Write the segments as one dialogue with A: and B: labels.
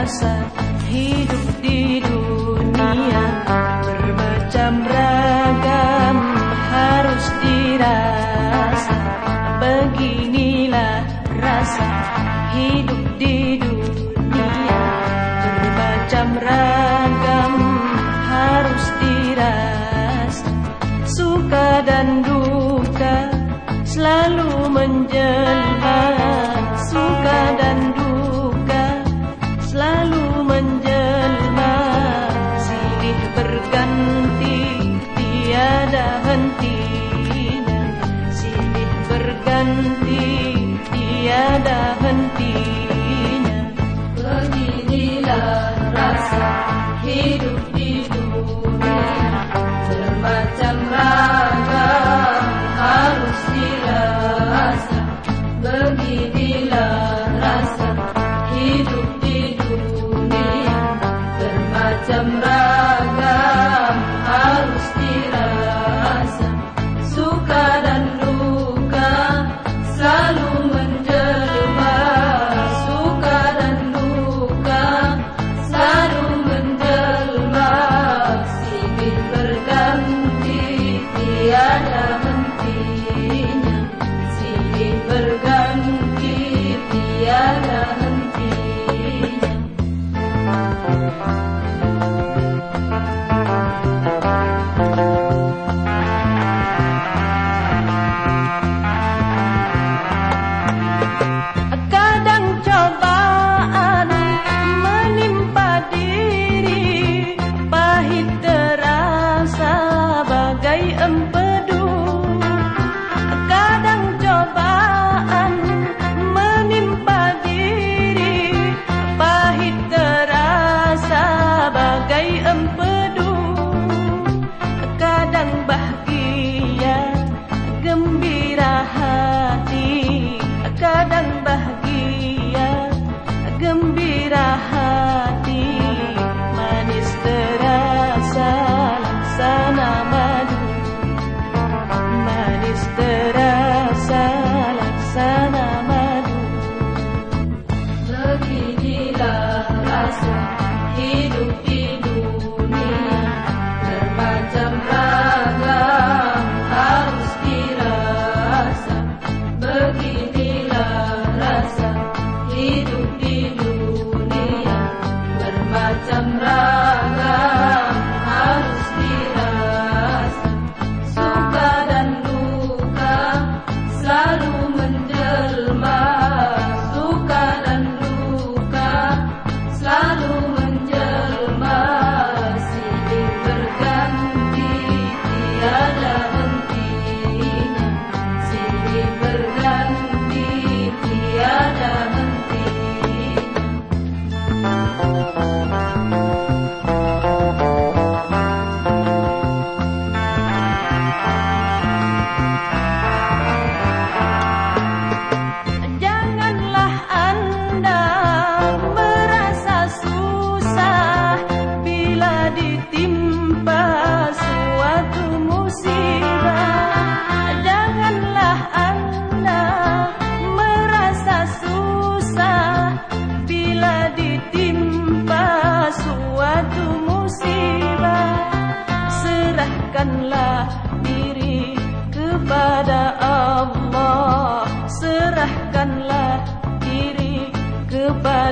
A: Rasa hidup di dunia. Bermacam ragam harus dirasa. Beginilah rasa hidup di dunia. Bermacam ragam harus dirasa. Suka dan duka selalu
B: menjelang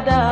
B: da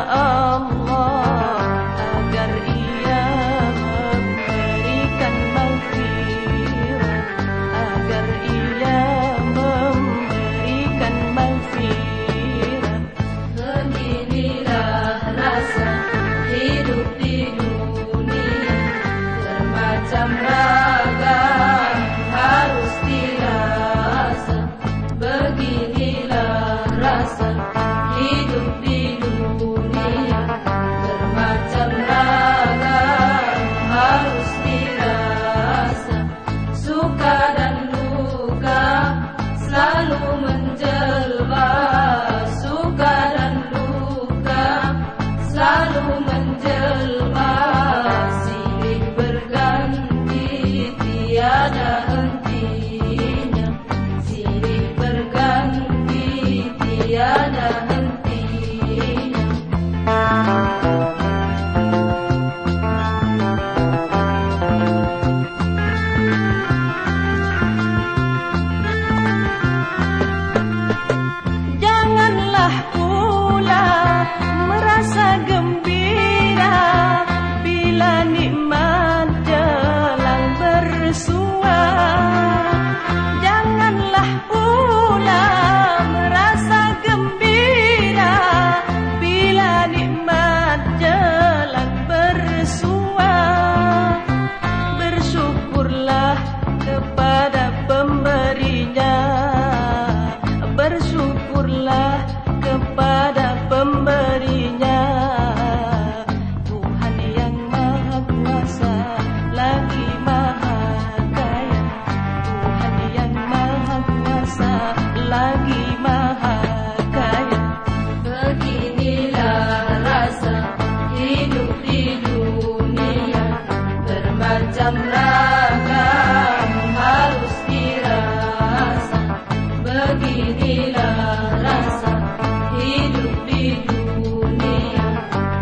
B: di dunia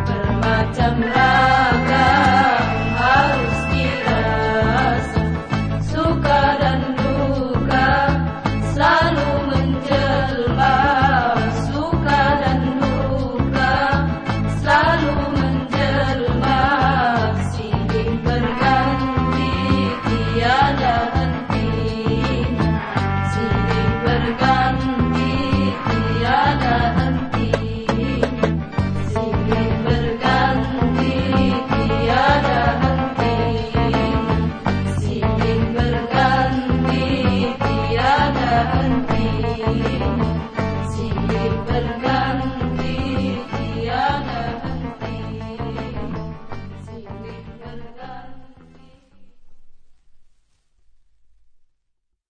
B: bermacam